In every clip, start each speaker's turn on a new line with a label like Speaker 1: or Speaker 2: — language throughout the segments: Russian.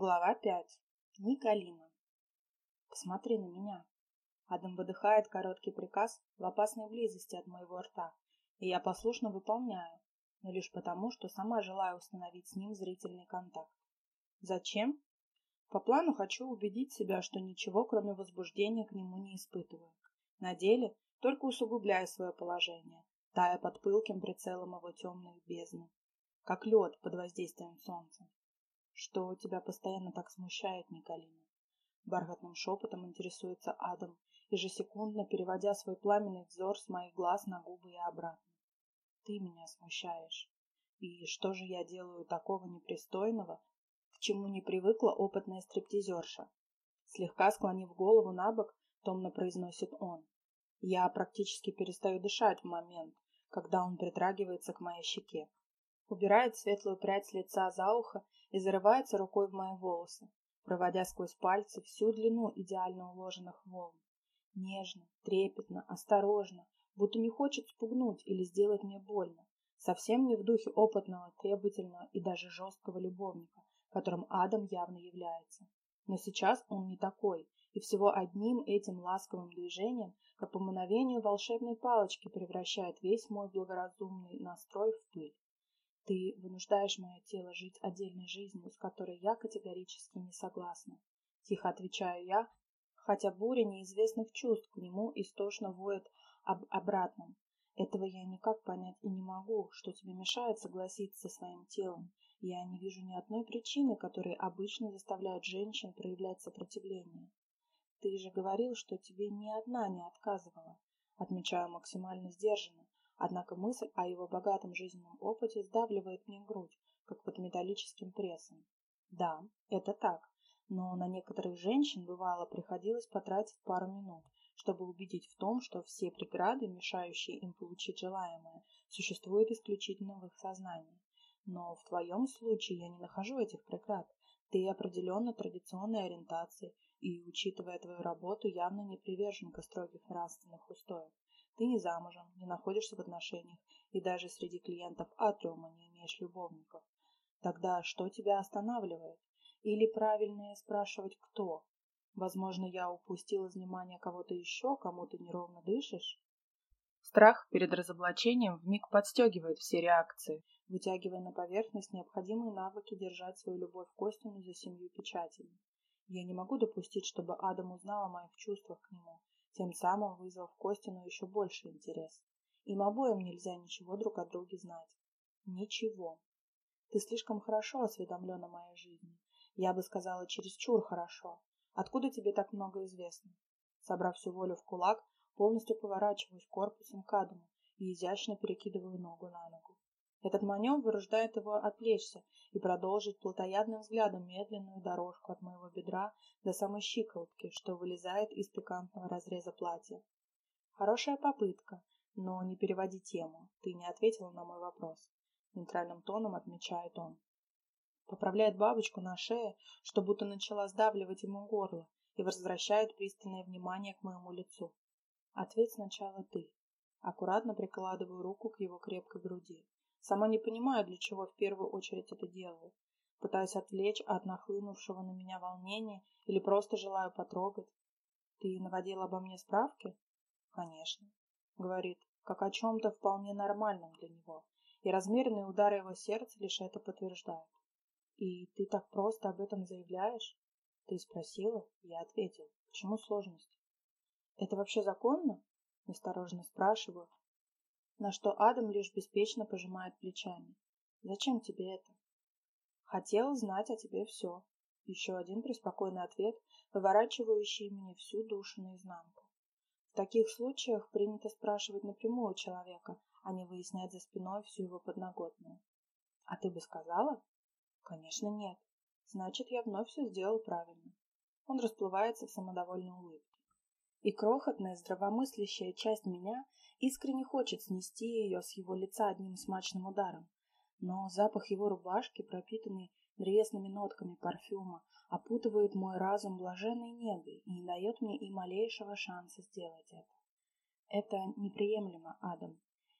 Speaker 1: Глава 5. Николина. Посмотри на меня. Адам выдыхает короткий приказ в опасной близости от моего рта, и я послушно выполняю, но лишь потому, что сама желаю установить с ним зрительный контакт. Зачем? По плану хочу убедить себя, что ничего, кроме возбуждения, к нему не испытываю. На деле только усугубляю свое положение, тая под пылким прицелом его темных бездны, как лед под воздействием солнца. Что тебя постоянно так смущает, Николина? Бархатным шепотом интересуется Адам, ежесекундно переводя свой пламенный взор с моих глаз на губы и обратно. Ты меня смущаешь. И что же я делаю такого непристойного, к чему не привыкла опытная стриптизерша? Слегка склонив голову на бок, томно произносит он. Я практически перестаю дышать в момент, когда он притрагивается к моей щеке. Убирает светлую прядь с лица за ухо и зарывается рукой в мои волосы, проводя сквозь пальцы всю длину идеально уложенных волн. Нежно, трепетно, осторожно, будто не хочет спугнуть или сделать мне больно. Совсем не в духе опытного, требовательного и даже жесткого любовника, которым Адам явно является. Но сейчас он не такой, и всего одним этим ласковым движением, как по мановению волшебной палочки, превращает весь мой благоразумный настрой в пыль. Ты вынуждаешь мое тело жить отдельной жизнью, с которой я категорически не согласна. Тихо отвечаю я, хотя буря неизвестных чувств к нему истошно воет об обратном. Этого я никак понять и не могу, что тебе мешает согласиться со своим телом. Я не вижу ни одной причины, которые обычно заставляют женщин проявлять сопротивление. Ты же говорил, что тебе ни одна не отказывала. Отмечаю максимально сдержанно, Однако мысль о его богатом жизненном опыте сдавливает мне грудь, как под металлическим прессом. Да, это так, но на некоторых женщин бывало приходилось потратить пару минут, чтобы убедить в том, что все преграды, мешающие им получить желаемое, существуют исключительно в их сознании. Но в твоем случае я не нахожу этих преград. Ты определенно традиционной ориентации и, учитывая твою работу, явно не приверженка строгих нравственных устоев. Ты не замужем, не находишься в отношениях, и даже среди клиентов Атриума не имеешь любовников. Тогда что тебя останавливает? Или правильнее спрашивать кто? Возможно, я упустил из внимания кого-то еще, кому ты неровно дышишь? Страх перед разоблачением вмиг подстегивает все реакции, вытягивая на поверхность необходимые навыки держать свою любовь Костину за семью печатями. Я не могу допустить, чтобы Адам узнал о моих чувствах к нему, тем самым вызвав Костину еще больше интерес. Им обоим нельзя ничего друг о друге знать. Ничего. Ты слишком хорошо осведомлен о моей жизни. Я бы сказала, чересчур хорошо. Откуда тебе так много известно? Собрав всю волю в кулак, полностью поворачиваюсь корпусом к Адаму и изящно перекидываю ногу на ногу. Этот маневр вынуждает его отвлечься и продолжить плотоядным взглядом медленную дорожку от моего бедра до самой щиколотки, что вылезает из пикантного разреза платья. Хорошая попытка, но не переводи тему. Ты не ответила на мой вопрос. Нейтральным тоном отмечает он. Поправляет бабочку на шее, что будто начала сдавливать ему горло, и возвращает пристальное внимание к моему лицу. Ответь сначала ты. Аккуратно прикладываю руку к его крепкой груди. Сама не понимаю, для чего в первую очередь это делаю. Пытаюсь отвлечь от нахлынувшего на меня волнения или просто желаю потрогать. Ты наводила обо мне справки? Конечно. Говорит, как о чем-то вполне нормальном для него. И размеренные удары его сердца лишь это подтверждают. И ты так просто об этом заявляешь? Ты спросила? Я ответил. Почему сложность? Это вообще законно? Осторожно спрашиваю, на что Адам лишь беспечно пожимает плечами. «Зачем тебе это?» «Хотел знать о тебе все». Еще один преспокойный ответ, выворачивающий мне всю душу наизнанку. В таких случаях принято спрашивать напрямую человека, а не выяснять за спиной всю его подноготную. «А ты бы сказала?» «Конечно, нет. Значит, я вновь все сделал правильно». Он расплывается в самодовольной улыбке. И крохотная здравомыслящая часть меня искренне хочет снести ее с его лица одним смачным ударом. Но запах его рубашки, пропитанный древесными нотками парфюма, опутывает мой разум блаженной негой и не дает мне и малейшего шанса сделать это. Это неприемлемо, Адам.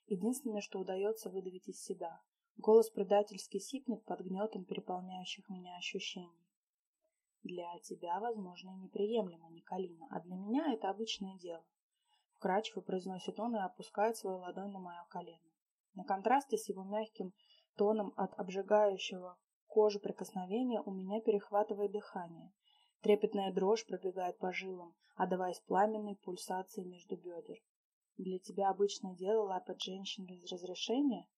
Speaker 1: Единственное, что удается выдавить из себя. Голос предательски сипнет под гнетом переполняющих меня ощущений. Для тебя, возможно, и неприемлемо, Николина, а для меня это обычное дело. Вкрадчиво произносит он и опускает свою ладонь на мое колено. На контрасте с его мягким тоном от обжигающего кожу прикосновения у меня перехватывает дыхание. Трепетная дрожь пробегает по жилам, отдаваясь пламенной пульсации между бедер. Для тебя обычное дело лапать женщин без разрешения?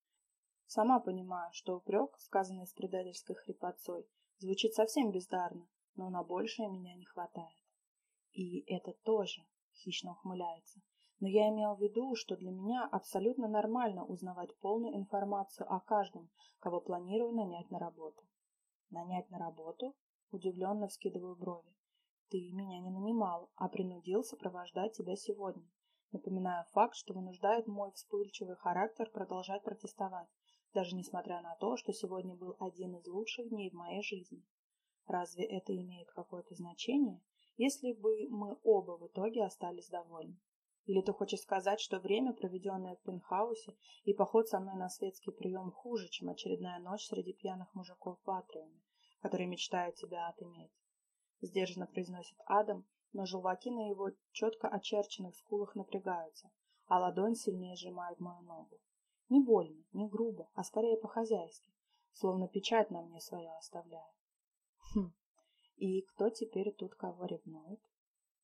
Speaker 1: Сама понимаю, что упрек, сказанный с предательской хрипотцой, звучит совсем бездарно, но на большее меня не хватает. И это тоже, хищно ухмыляется. Но я имел в виду, что для меня абсолютно нормально узнавать полную информацию о каждом, кого планирую нанять на работу. Нанять на работу? Удивленно вскидываю брови. Ты меня не нанимал, а принудил сопровождать тебя сегодня. Напоминаю факт, что вынуждает мой вспыльчивый характер продолжать протестовать даже несмотря на то, что сегодня был один из лучших дней в моей жизни. Разве это имеет какое-то значение, если бы мы оба в итоге остались довольны? Или ты хочешь сказать, что время, проведенное в пентхаусе, и поход со мной на светский прием хуже, чем очередная ночь среди пьяных мужиков в атриуме, которые мечтают тебя отыметь? Сдержанно произносит Адам, но желваки на его четко очерченных скулах напрягаются, а ладонь сильнее сжимает мою ногу. Не больно, не грубо, а скорее по-хозяйски, словно печать на мне свою оставляет. Хм, и кто теперь тут кого ревнует?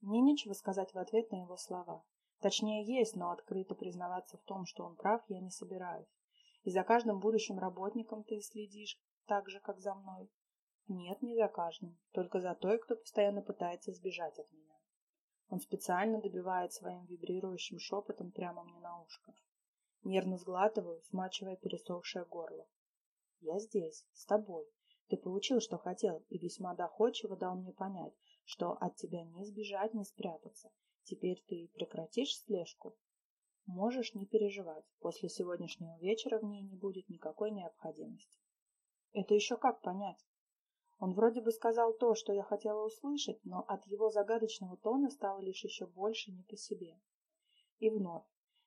Speaker 1: Мне нечего сказать в ответ на его слова. Точнее, есть, но открыто признаваться в том, что он прав, я не собираюсь. И за каждым будущим работником ты следишь так же, как за мной. Нет, не за каждым, только за той, кто постоянно пытается сбежать от меня. Он специально добивает своим вибрирующим шепотом прямо мне на ушко. Нервно сглатываю, смачивая пересохшее горло. Я здесь, с тобой. Ты получил, что хотел, и весьма доходчиво дал мне понять, что от тебя не сбежать, не спрятаться. Теперь ты прекратишь слежку? Можешь не переживать. После сегодняшнего вечера в ней не будет никакой необходимости. Это еще как понять? Он вроде бы сказал то, что я хотела услышать, но от его загадочного тона стало лишь еще больше не по себе. И вновь,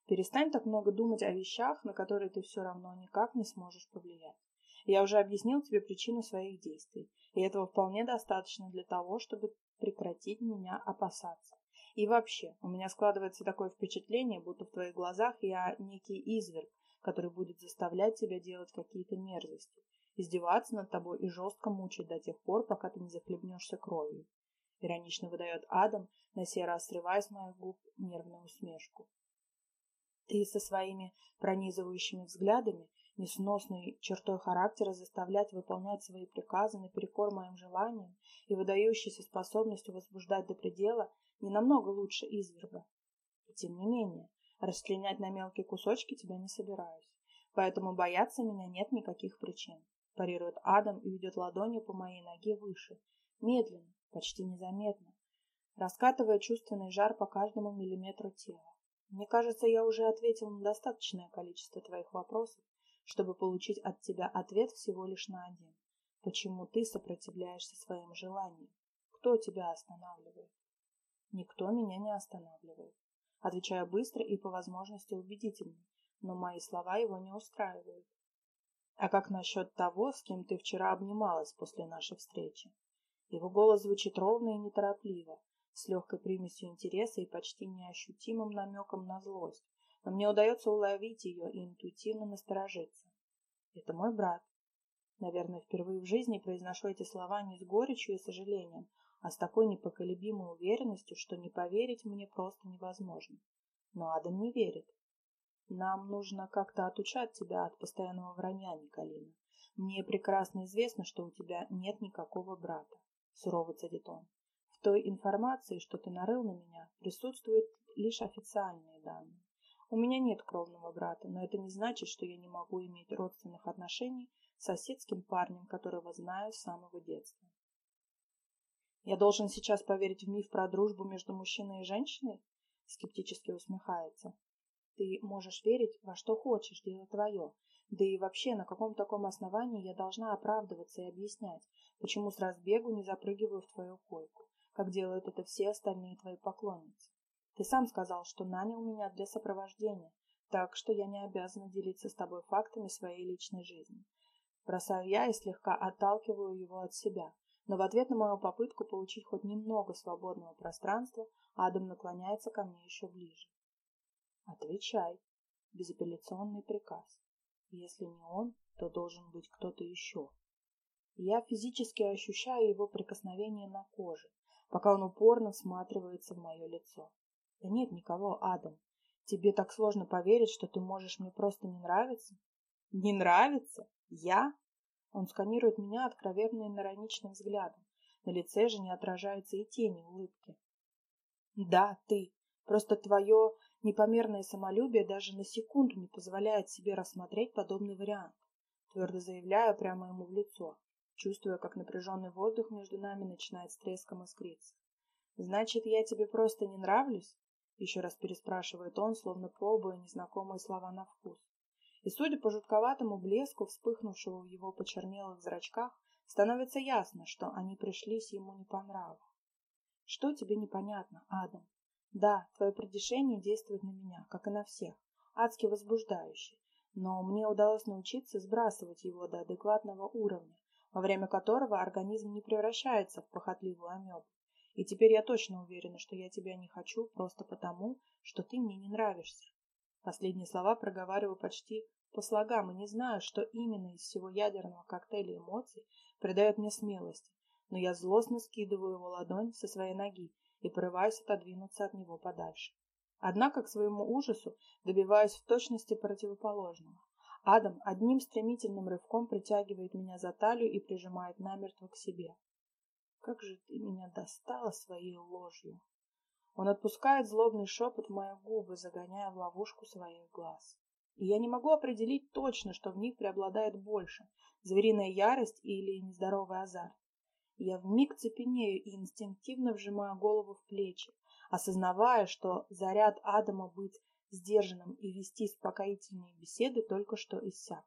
Speaker 1: Перестань так много думать о вещах, на которые ты все равно никак не сможешь повлиять. Я уже объяснил тебе причину своих действий, и этого вполне достаточно для того, чтобы прекратить меня опасаться. И вообще, у меня складывается такое впечатление, будто в твоих глазах я некий изверг, который будет заставлять тебя делать какие-то мерзости, издеваться над тобой и жестко мучить до тех пор, пока ты не захлебнешься кровью. Иронично выдает Адам, на сей раз срывая с моих губ нервную усмешку. Ты со своими пронизывающими взглядами, несносной чертой характера заставлять выполнять свои приказы наперекор моим желаниям и выдающейся способностью возбуждать до предела не намного лучше изверга. И тем не менее, расчленять на мелкие кусочки тебя не собираюсь, поэтому бояться меня нет никаких причин. Парирует Адам и ведет ладонью по моей ноге выше, медленно, почти незаметно, раскатывая чувственный жар по каждому миллиметру тела. Мне кажется, я уже ответил на достаточное количество твоих вопросов, чтобы получить от тебя ответ всего лишь на один. Почему ты сопротивляешься своим желаниям? Кто тебя останавливает? Никто меня не останавливает. Отвечаю быстро и по возможности убедительно, но мои слова его не устраивают. А как насчет того, с кем ты вчера обнималась после нашей встречи? Его голос звучит ровно и неторопливо, с легкой примесью интереса и почти неощутимым намеком на злость, но мне удается уловить ее и интуитивно насторожиться. Это мой брат. Наверное, впервые в жизни произношу эти слова не с горечью и сожалением, а с такой непоколебимой уверенностью, что не поверить мне просто невозможно. Но Адам не верит. Нам нужно как-то отучать тебя от постоянного вранья, Николина. Мне прекрасно известно, что у тебя нет никакого брата, сурово цедит он. Той информации, что ты нарыл на меня, присутствуют лишь официальные данные. У меня нет кровного брата, но это не значит, что я не могу иметь родственных отношений с соседским парнем, которого знаю с самого детства. Я должен сейчас поверить в миф про дружбу между мужчиной и женщиной? Скептически усмехается. Ты можешь верить во что хочешь, дело твое. Да и вообще, на каком таком основании я должна оправдываться и объяснять, почему с разбегу не запрыгиваю в твою койку как делают это все остальные твои поклонницы. Ты сам сказал, что нанял меня для сопровождения, так что я не обязана делиться с тобой фактами своей личной жизни. Бросаю я и слегка отталкиваю его от себя, Но в ответ на мою попытку получить хоть немного свободного пространства, Адам наклоняется ко мне еще ближе. Отвечай. Безапелляционный приказ. Если не он, то должен быть кто-то еще. Я физически ощущаю его прикосновение на коже, пока он упорно всматривается в мое лицо. Да нет никого, Адам. Тебе так сложно поверить, что ты можешь мне просто не нравиться? Не нравится? Я? Он сканирует меня откровенным и ироничным взглядом. На лице же не отражается и тени улыбки. Да, ты. Просто твое непомерное самолюбие даже на секунду не позволяет себе рассмотреть подобный вариант. Твердо заявляю прямо ему в лицо, чувствуя, как напряженный воздух между нами начинает с треском искриться. Значит, я тебе просто не нравлюсь? Еще раз переспрашивает он, словно пробуя незнакомые слова на вкус. И, судя по жутковатому блеску, вспыхнувшего в его почернелых зрачках, становится ясно, что они пришлись ему не по нраву. Что тебе непонятно, Адам? Да, твое придешение действует на меня, как и на всех, адски возбуждающе, но мне удалось научиться сбрасывать его до адекватного уровня, во время которого организм не превращается в похотливую амебу. И теперь я точно уверена, что я тебя не хочу просто потому, что ты мне не нравишься. Последние слова проговариваю почти по слогам и не знаю, что именно из всего ядерного коктейля эмоций придает мне смелости, но я злостно скидываю его ладонь со своей ноги и порываюсь отодвинуться от него подальше. Однако к своему ужасу добиваюсь в точности противоположного. Адам одним стремительным рывком притягивает меня за талию и прижимает намертво к себе. Как же ты меня достала своей ложью. Он отпускает злобный шепот в мои губы, загоняя в ловушку своих глаз. И я не могу определить точно, что в них преобладает больше – звериная ярость или нездоровый азарт. Я вмиг цепенею и инстинктивно вжимаю голову в плечи, осознавая, что заряд Адама быть сдержанным и вести успокоительные беседы только что иссяк.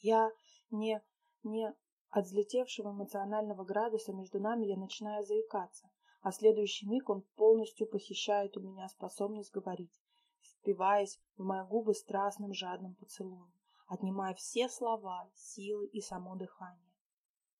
Speaker 1: Я не... не... От взлетевшего эмоционального градуса между нами я начинаю заикаться, а следующий миг он полностью похищает у меня способность говорить, впиваясь в мои губы страстным жадным поцелуем, отнимая все слова, силы и само дыхание.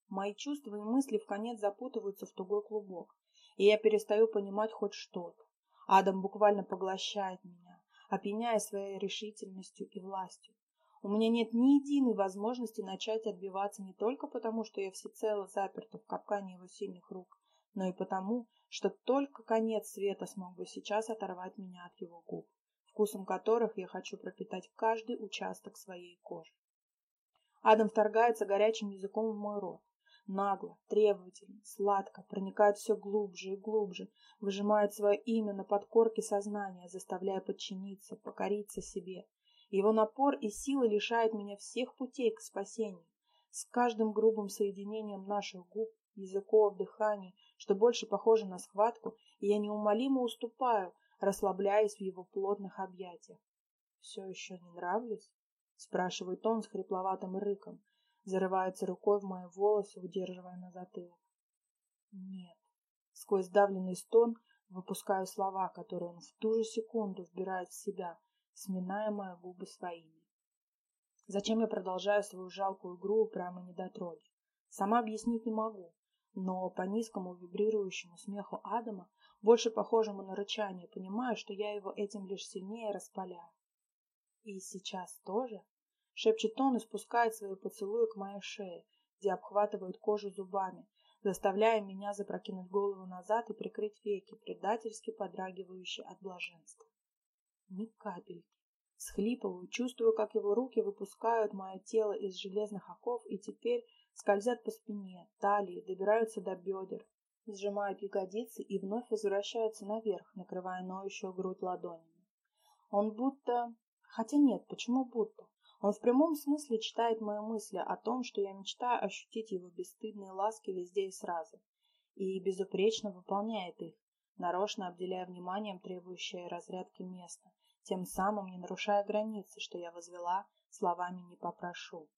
Speaker 1: Мои чувства и мысли в конец запутываются в тугой клубок, и я перестаю понимать хоть что-то. Адам буквально поглощает меня, опьяняя своей решительностью и властью. У меня нет ни единой возможности начать отбиваться не только потому, что я всецело заперта в капкане его сильных рук, но и потому, что только конец света смог бы сейчас оторвать меня от его губ, вкусом которых я хочу пропитать каждый участок своей кожи. Адам вторгается горячим языком в мой рот. Нагло, требовательно, сладко, проникает все глубже и глубже, выжимает свое имя на подкорке сознания, заставляя подчиниться, покориться себе, его напор и сила лишают меня всех путей к спасению. С каждым грубым соединением наших губ, языков, дыханий, что больше похоже на схватку, я неумолимо уступаю, расслабляясь в его плотных объятиях. «Все еще не нравлюсь?» — спрашивает он с хрипловатым рыком, зарывается рукой в мои волосы, удерживая на затылок. «Нет». Сквозь давленный стон выпускаю слова, которые он в ту же секунду вбирает в себя — сминая мои губы своими. Зачем я продолжаю свою жалкую игру прямо недотроги? Сама объяснить не могу, но по низкому вибрирующему смеху Адама, больше похожему на рычание, понимаю, что я его этим лишь сильнее распаляю. И сейчас тоже? Шепчет он и спускает свои поцелуи к моей шее, где обхватывает кожу зубами, заставляя меня запрокинуть голову назад и прикрыть веки, предательски подрагивающие от блаженства ни капельки. Схлипываю, чувствую, как его руки выпускают мое тело из железных оков и теперь скользят по спине, талии, добираются до бедер, сжимают ягодицы и вновь возвращаются наверх, накрывая ноющую грудь ладонями. Он будто... Хотя нет, почему будто? Он в прямом смысле читает мои мысли о том, что я мечтаю ощутить его бесстыдные ласки везде и сразу, и безупречно выполняет их, нарочно обделяя вниманием требующее разрядки место, тем самым не нарушая границы, что я возвела, словами не попрошу.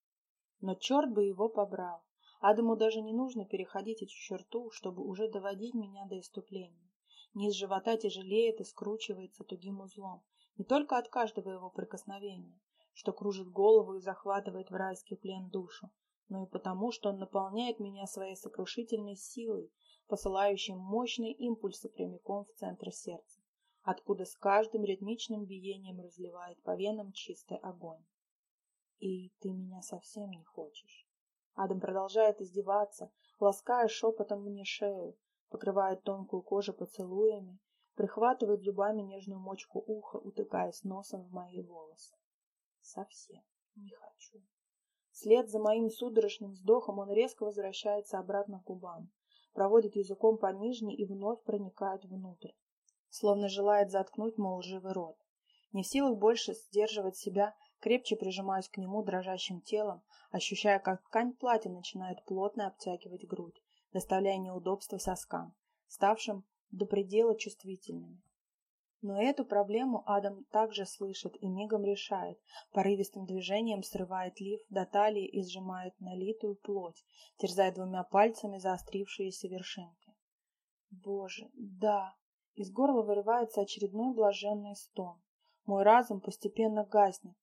Speaker 1: Но черт бы его побрал. Адаму даже не нужно переходить эту черту, чтобы уже доводить меня до иступления. Низ живота тяжелеет и скручивается тугим узлом, не только от каждого его прикосновения, что кружит голову и захватывает в райский плен душу, но и потому, что он наполняет меня своей сокрушительной силой, посылающей мощные импульсы прямиком в центр сердца, откуда с каждым ритмичным биением разливает по венам чистый огонь. И ты меня совсем не хочешь. Адам продолжает издеваться, лаская шепотом мне шею, покрывает тонкую кожу поцелуями, прихватывает зубами нежную мочку уха, утыкаясь носом в мои волосы. Совсем не хочу. Вслед за моим судорожным вздохом он резко возвращается обратно к губам, проводит языком по нижней и вновь проникает внутрь, словно желает заткнуть мой лживый рот. Не в силах больше сдерживать себя, крепче прижимаюсь к нему дрожащим телом, ощущая, как ткань платья начинает плотно обтягивать грудь, доставляя неудобства соскам, ставшим до предела чувствительными. Но эту проблему Адам также слышит и мигом решает. Порывистым движением срывает лиф до талии и сжимает налитую плоть, терзая двумя пальцами заострившиеся вершинки. Боже, да! Из горла вырывается очередной блаженный стон. Мой разум постепенно гаснет,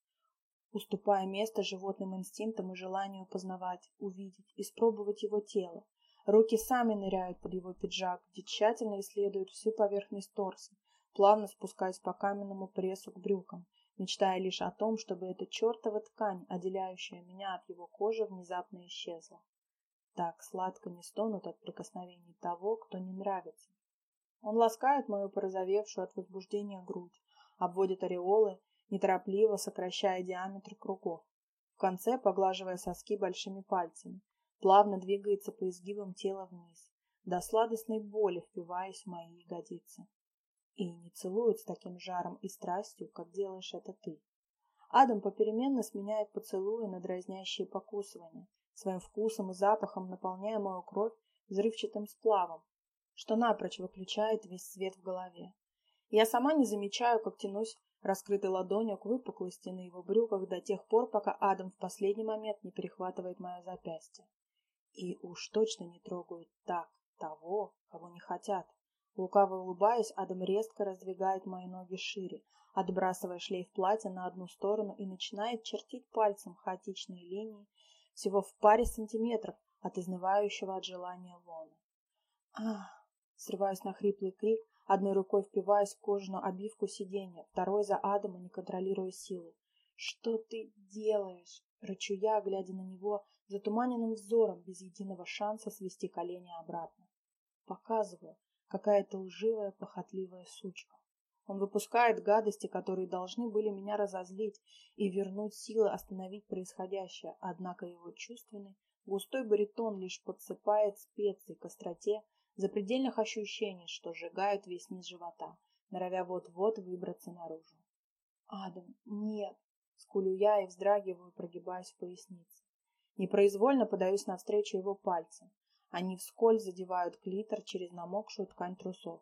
Speaker 1: уступая место животным инстинктам и желанию познавать, увидеть, испробовать его тело. Руки сами ныряют под его пиджак, где тщательно исследуют всю поверхность торса, плавно спускаясь по каменному прессу к брюкам, мечтая лишь о том, чтобы эта чертова ткань, отделяющая меня от его кожи, внезапно исчезла. Так сладко не стонут от прикосновений того, кто не нравится. Он ласкает мою порозовевшую от возбуждения грудь, обводит ореолы, неторопливо сокращая диаметр кругов. В конце, поглаживая соски большими пальцами, плавно двигается по изгибам тела вниз, до сладостной боли впиваясь в мои ягодицы и не целует с таким жаром и страстью, как делаешь это ты. Адам попеременно сменяет поцелуи на дразнящие покусывания, своим вкусом и запахом наполняя мою кровь взрывчатым сплавом, что напрочь выключает весь свет в голове. Я сама не замечаю, как тянусь раскрытой ладонью к выпуклости на его брюках до тех пор, пока Адам в последний момент не перехватывает мое запястье. И уж точно не трогают так того, кого не хотят. Лукаво улыбаясь, Адам резко раздвигает мои ноги шире, отбрасывая шлейф платья на одну сторону и начинает чертить пальцем хаотичные линии всего в паре сантиметров от изнывающего от желания лона. Ах! Срываюсь на хриплый крик, одной рукой впиваясь в кожаную обивку сиденья, второй за Адама, не контролируя силы. «Что ты делаешь?» — рычу я, глядя на него затуманенным взором, без единого шанса свести колени обратно. Показываю, какая-то лживая, похотливая сучка. Он выпускает гадости, которые должны были меня разозлить и вернуть силы остановить происходящее, однако его чувственный, густой баритон лишь подсыпает специи к остроте запредельных ощущений, что сжигают весь низ живота, норовя вот-вот выбраться наружу. «Адам, нет!» — скулю я и вздрагиваю, прогибаясь в пояснице. Непроизвольно подаюсь навстречу его пальцам. Они вскользь задевают клитор через намокшую ткань трусов.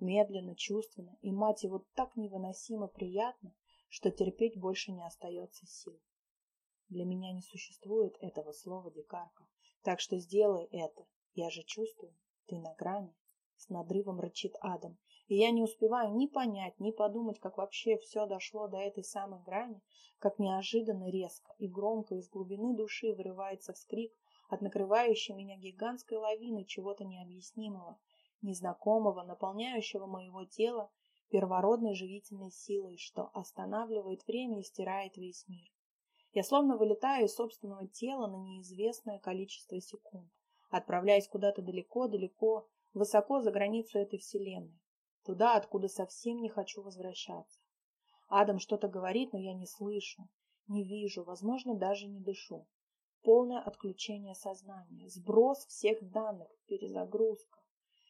Speaker 1: Медленно, чувственно, и, мать его, так невыносимо приятно, что терпеть больше не остается сил. Для меня не существует этого слова дикарка, так что сделай это. Я же чувствую, ты на грани. С надрывом рычит Адам, и я не успеваю ни понять, ни подумать, как вообще все дошло до этой самой грани, как неожиданно резко и громко из глубины души вырывается вскрик, от накрывающей меня гигантской лавины чего-то необъяснимого, незнакомого, наполняющего моего тела первородной живительной силой, что останавливает время и стирает весь мир. Я словно вылетаю из собственного тела на неизвестное количество секунд, отправляясь куда-то далеко-далеко, высоко за границу этой вселенной, туда, откуда совсем не хочу возвращаться. Адам что-то говорит, но я не слышу, не вижу, возможно, даже не дышу полное отключение сознания, сброс всех данных, перезагрузка.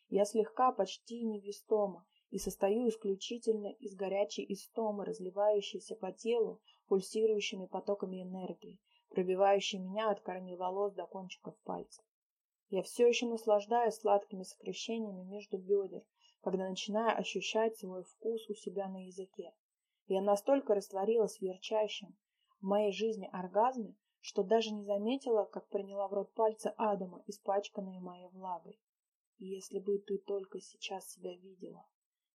Speaker 1: Я слегка, почти невестома и состою исключительно из горячей истомы, разливающейся по телу пульсирующими потоками энергии, пробивающей меня от корней волос до кончиков пальцев. Я все еще наслаждаюсь сладкими сокращениями между бедер, когда начинаю ощущать свой вкус у себя на языке. Я настолько растворилась в ярчайшем в моей жизни оргазме, что даже не заметила, как приняла в рот пальцы Адама, испачканные моей влагой. Если бы ты только сейчас себя видела.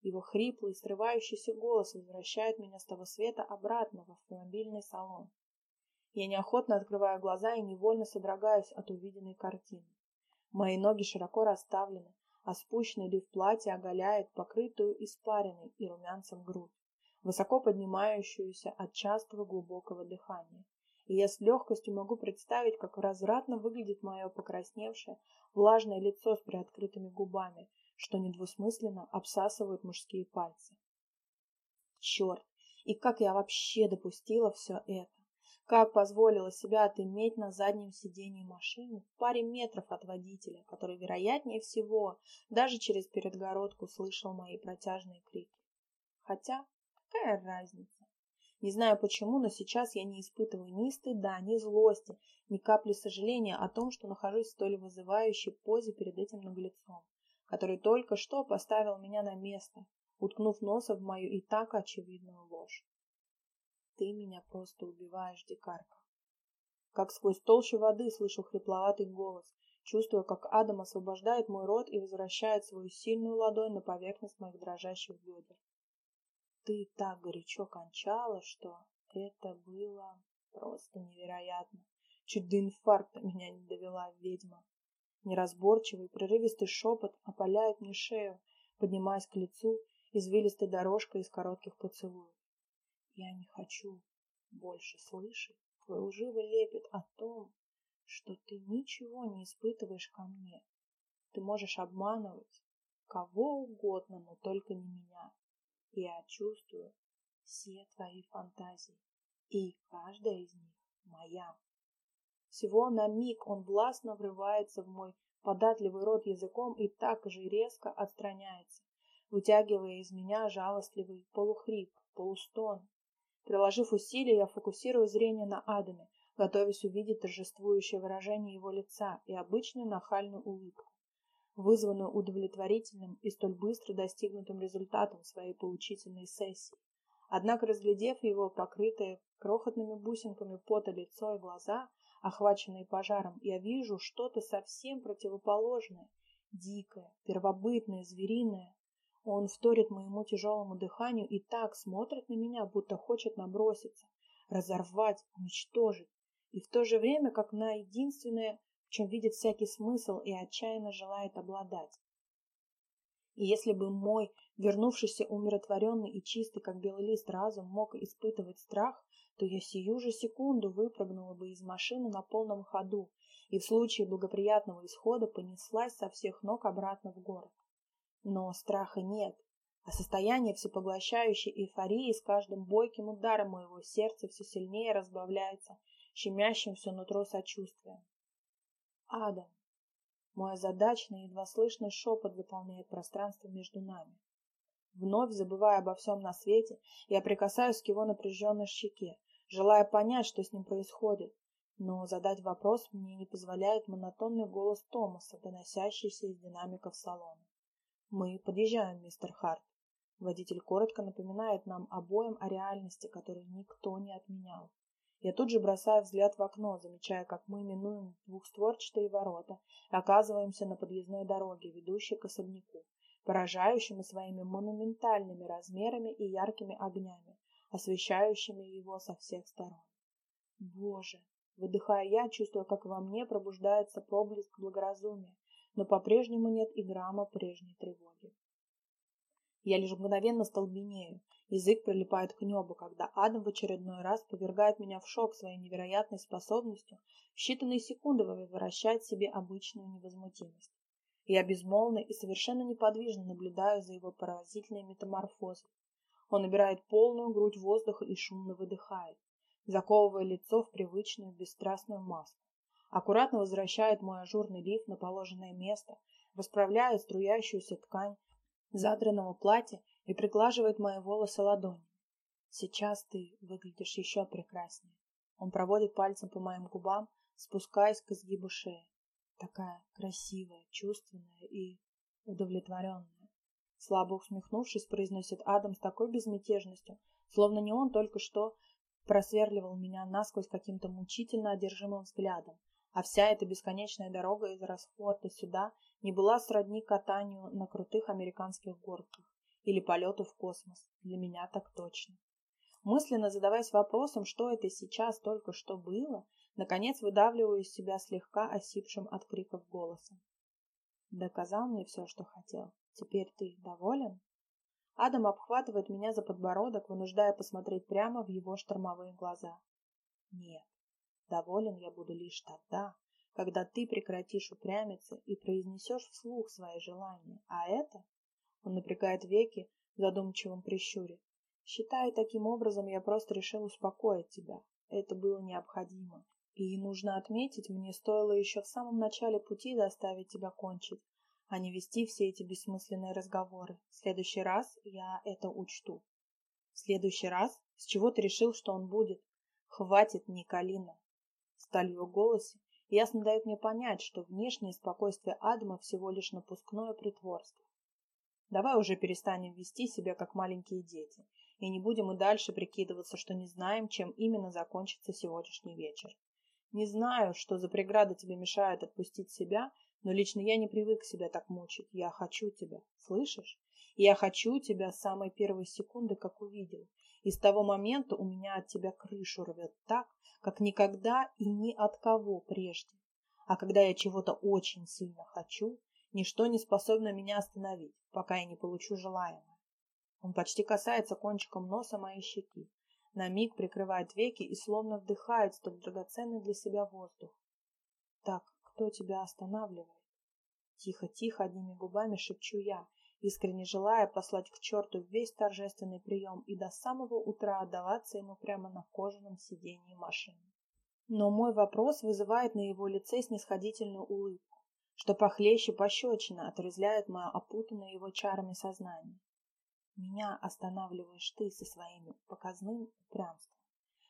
Speaker 1: Его хриплый, срывающийся голос возвращает меня с того света обратно в автомобильный салон. Я неохотно открываю глаза и невольно содрогаюсь от увиденной картины. Мои ноги широко расставлены, а спущенный лиф платья оголяет покрытую испариной и румянцем грудь, высоко поднимающуюся от частого глубокого дыхания. И я с легкостью могу представить, как развратно выглядит мое покрасневшее, влажное лицо с приоткрытыми губами, что недвусмысленно обсасывают мужские пальцы. Черт! И как я вообще допустила все это? Как позволила себя отыметь на заднем сидении машины в паре метров от водителя, который, вероятнее всего, даже через перегородку слышал мои протяжные крики. Хотя, какая разница? Не знаю почему, но сейчас я не испытываю ни стыда, ни злости, ни капли сожаления о том, что нахожусь в столь вызывающей позе перед этим наглецом, который только что поставил меня на место, уткнув носа в мою и так очевидную ложь. Ты меня просто убиваешь, дикарка. Как сквозь толщу воды слышу хрипловатый голос, чувствуя, как Адам освобождает мой рот и возвращает свою сильную ладонь на поверхность моих дрожащих бедер. Ты так горячо кончала, что это было просто невероятно. Чуть до инфаркта меня не довела ведьма. Неразборчивый, прерывистый шепот опаляет мне шею, поднимаясь к лицу извилистой дорожкой из коротких поцелуев. Я не хочу больше слышать твой лживый лепет о том, что ты ничего не испытываешь ко мне. Ты можешь обманывать кого угодно, но только не меня. Я чувствую все твои фантазии, и каждая из них моя. Всего на миг он властно врывается в мой податливый рот языком и так же резко отстраняется, вытягивая из меня жалостливый полухрип, полустон, Приложив усилия, я фокусирую зрение на Адаме, готовясь увидеть торжествующее выражение его лица и обычную нахальную улыбку, вызванную удовлетворительным и столь быстро достигнутым результатом своей поучительной сессии. Однако, разглядев его покрытые крохотными бусинками пота лицо и глаза, охваченные пожаром, я вижу что-то совсем противоположное, дикое, первобытное, звериное, он вторит моему тяжелому дыханию и так смотрит на меня, будто хочет наброситься, разорвать, уничтожить. И в то же время, как на единственное, чем видит всякий смысл и отчаянно желает обладать. И если бы мой, вернувшийся умиротворенный и чистый, как белый лист разум, мог испытывать страх, то я сию же секунду выпрыгнула бы из машины на полном ходу и в случае благоприятного исхода понеслась со всех ног обратно в город. Но страха нет, а состояние всепоглощающей эйфории с каждым бойким ударом моего сердца все сильнее разбавляется щемящим все нутро сочувствием. Адам. Мой озадаченный, едва слышный шепот заполняет пространство между нами. Вновь забывая обо всем на свете, я прикасаюсь к его напряженной щеке, желая понять, что с ним происходит. Но задать вопрос мне не позволяет монотонный голос Томаса, доносящийся из динамиков салона. Мы подъезжаем, мистер Харт. Водитель коротко напоминает нам обоим о реальности, которую никто не отменял. Я тут же бросаю взгляд в окно, замечая, как мы минуем двухстворчатые ворота и оказываемся на подъездной дороге, ведущей к особняку, поражающему своими монументальными размерами и яркими огнями, освещающими его со всех сторон. Боже! Выдыхая я, чувствуя, как во мне пробуждается проблеск благоразумия, но по-прежнему нет и грамма прежней тревоги. Я лишь мгновенно столбенею, язык прилипает к небу, когда Адам в очередной раз повергает меня в шок своей невероятной способностью в считанные секунды возвращать себе обычную невозмутимость. Я безмолвно и совершенно неподвижно наблюдаю за его поразительной метаморфозой. Он набирает полную грудь воздуха и шумно выдыхает, заковывая лицо в привычную бесстрастную маску аккуратно возвращает мой ажурный лиф на положенное место, расправляет струящуюся ткань задранного платья и приглаживает мои волосы ладонями. Сейчас ты выглядишь еще прекраснее. Он проводит пальцем по моим губам, спускаясь к изгибу шеи. Такая красивая, чувственная и удовлетворенная. Слабо усмехнувшись, произносит Адам с такой безмятежностью, словно не он только что просверливал меня насквозь каким-то мучительно одержимым взглядом, а вся эта бесконечная дорога из Росфорта сюда не была сродни катанию на крутых американских горках или полету в космос. Для меня так точно. Мысленно задаваясь вопросом, что это сейчас только что было, наконец выдавливаю из себя слегка осипшим от криков голосом. Доказал мне все, что хотел. Теперь ты доволен? Адам обхватывает меня за подбородок, вынуждая посмотреть прямо в его штормовые глаза. Нет, доволен я буду лишь тогда, когда ты прекратишь упрямиться и произнесешь вслух свои желания. А это... Он напрягает веки в задумчивом прищуре. Считаю, таким образом я просто решил успокоить тебя. Это было необходимо. И нужно отметить, мне стоило еще в самом начале пути заставить тебя кончить, а не вести все эти бессмысленные разговоры. В следующий раз я это учту. В следующий раз? С чего ты решил, что он будет? Хватит, Николина. Сталь в голосе ясно дает мне понять, что внешнее спокойствие Адама всего лишь напускное притворство. Давай уже перестанем вести себя как маленькие дети и не будем и дальше прикидываться, что не знаем, чем именно закончится сегодняшний вечер. Не знаю, что за преграда тебе мешает отпустить себя, но лично я не привык себя так мучить. Я хочу тебя, слышишь? Я хочу тебя с самой первой секунды, как увидел. И с того момента у меня от тебя крышу рвет так, как никогда и ни от кого прежде. А когда я чего-то очень сильно хочу, ничто не способно меня остановить, пока я не получу желаемое. Он почти касается кончиком носа моей щеки, на миг прикрывает веки и словно вдыхает столь драгоценный для себя воздух. Так, кто тебя останавливает? Тихо-тихо одними губами шепчу я, искренне желая послать к черту весь торжественный прием и до самого утра отдаваться ему прямо на кожаном сиденье машины. Но мой вопрос вызывает на его лице снисходительную улыбку, что похлеще пощечина отрезляет мое опутанное его чарами сознание. Меня останавливаешь ты со своим показным упрямством.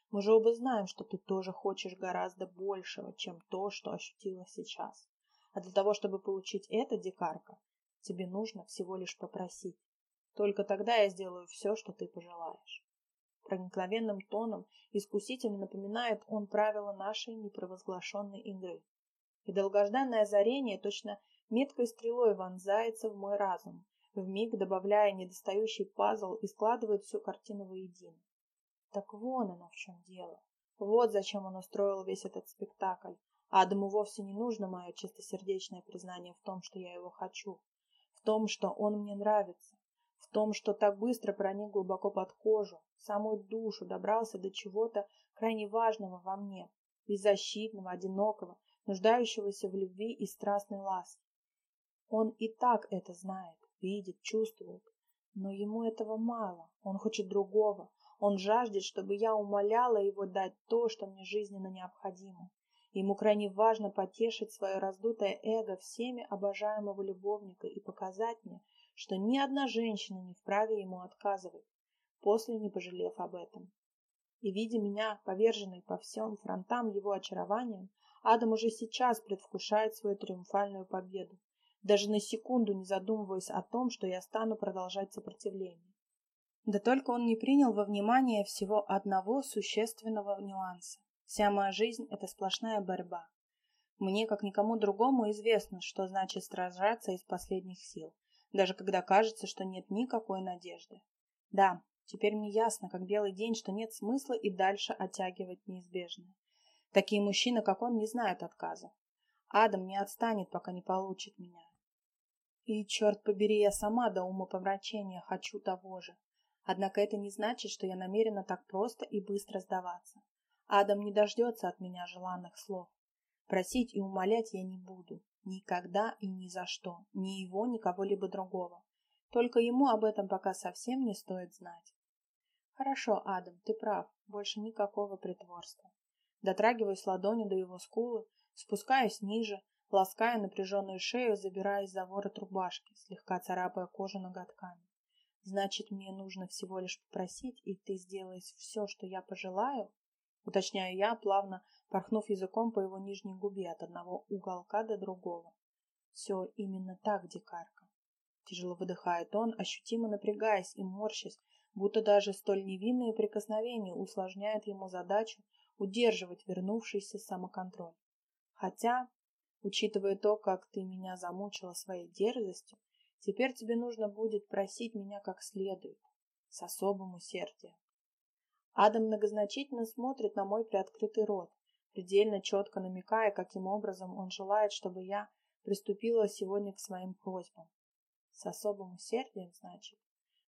Speaker 1: Мы же оба знаем, что ты тоже хочешь гораздо большего, чем то, что ощутила сейчас. А для того, чтобы получить это, дикарка, тебе нужно всего лишь попросить. Только тогда я сделаю все, что ты пожелаешь. Проникновенным тоном искусительно напоминает он правила нашей непровозглашенной игры. И долгожданное озарение точно меткой стрелой вонзается в мой разум, вмиг добавляя недостающий пазл и складывает всю картину воедино. Так вон оно в чем дело. Вот зачем он устроил весь этот спектакль. Адаму вовсе не нужно мое чистосердечное признание в том, что я его хочу, в том, что он мне нравится, в том, что так быстро проник глубоко под кожу, в самую душу добрался до чего-то крайне важного во мне, беззащитного, одинокого, нуждающегося в любви и страстной ласке. Он и так это знает видит, чувствует. Но ему этого мало, он хочет другого. Он жаждет, чтобы я умоляла его дать то, что мне жизненно необходимо. Ему крайне важно потешить свое раздутое эго всеми обожаемого любовника и показать мне, что ни одна женщина не вправе ему отказывать, после не пожалев об этом. И видя меня, поверженной по всем фронтам его очарованием, Адам уже сейчас предвкушает свою триумфальную победу даже на секунду не задумываясь о том, что я стану продолжать сопротивление. Да только он не принял во внимание всего одного существенного нюанса. Вся моя жизнь — это сплошная борьба. Мне, как никому другому, известно, что значит сражаться из последних сил, даже когда кажется, что нет никакой надежды. Да, теперь мне ясно, как белый день, что нет смысла и дальше оттягивать неизбежное. Такие мужчины, как он, не знают отказа. Адам не отстанет, пока не получит меня. И, черт побери, я сама до ума помрачения хочу того же. Однако это не значит, что я намерена так просто и быстро сдаваться. Адам не дождется от меня желанных слов. Просить и умолять я не буду. Никогда и ни за что. Ни его, ни кого-либо другого. Только ему об этом пока совсем не стоит знать. Хорошо, Адам, ты прав. Больше никакого притворства. Дотрагиваюсь ладонью до его скулы, спускаюсь ниже, лаская напряженную шею, забираясь за ворот рубашки, слегка царапая кожу ноготками. Значит, мне нужно всего лишь попросить, и ты сделаешь все, что я пожелаю? Уточняю я, плавно порхнув языком по его нижней губе от одного уголка до другого. Все именно так, дикарка. Тяжело выдыхает он, ощутимо напрягаясь и морщась, будто даже столь невинные прикосновения усложняют ему задачу удерживать вернувшийся самоконтроль. Хотя Учитывая то, как ты меня замучила своей дерзостью, теперь тебе нужно будет просить меня как следует, с особым усердием. Адам многозначительно смотрит на мой приоткрытый рот, предельно четко намекая, каким образом он желает, чтобы я приступила сегодня к своим просьбам. С особым усердием, значит.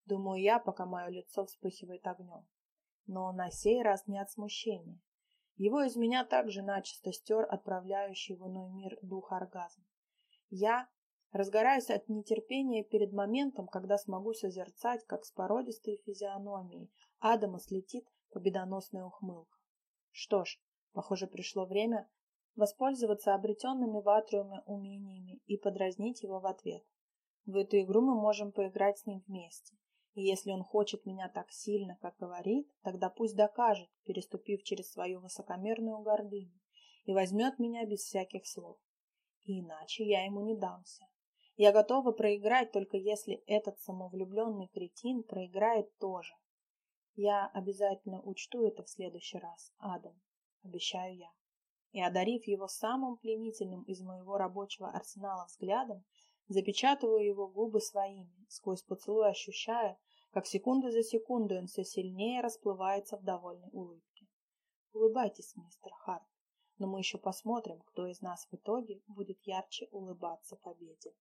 Speaker 1: Думаю я, пока мое лицо вспыхивает огнем. Но на сей раз не от смущения. Его из меня также начисто стер отправляющий в иной мир дух оргазм. Я разгораюсь от нетерпения перед моментом, когда смогу созерцать, как с породистой физиономией Адама слетит победоносная ухмылка. Что ж, похоже, пришло время воспользоваться обретенными в атриуме умениями и подразнить его в ответ. В эту игру мы можем поиграть с ним вместе. И если он хочет меня так сильно, как говорит, тогда пусть докажет, переступив через свою высокомерную гордыню, и возьмет меня без всяких слов. И иначе я ему не дамся. Я готова проиграть, только если этот самовлюбленный кретин проиграет тоже. Я обязательно учту это в следующий раз, Адам, обещаю я. И, одарив его самым пленительным из моего рабочего арсенала взглядом, запечатываю его губы своими, сквозь поцелуй ощущая, как секунду за секундой он все сильнее расплывается в довольной улыбке. Улыбайтесь, мистер Харт, но мы еще посмотрим, кто из нас в итоге будет ярче улыбаться победе.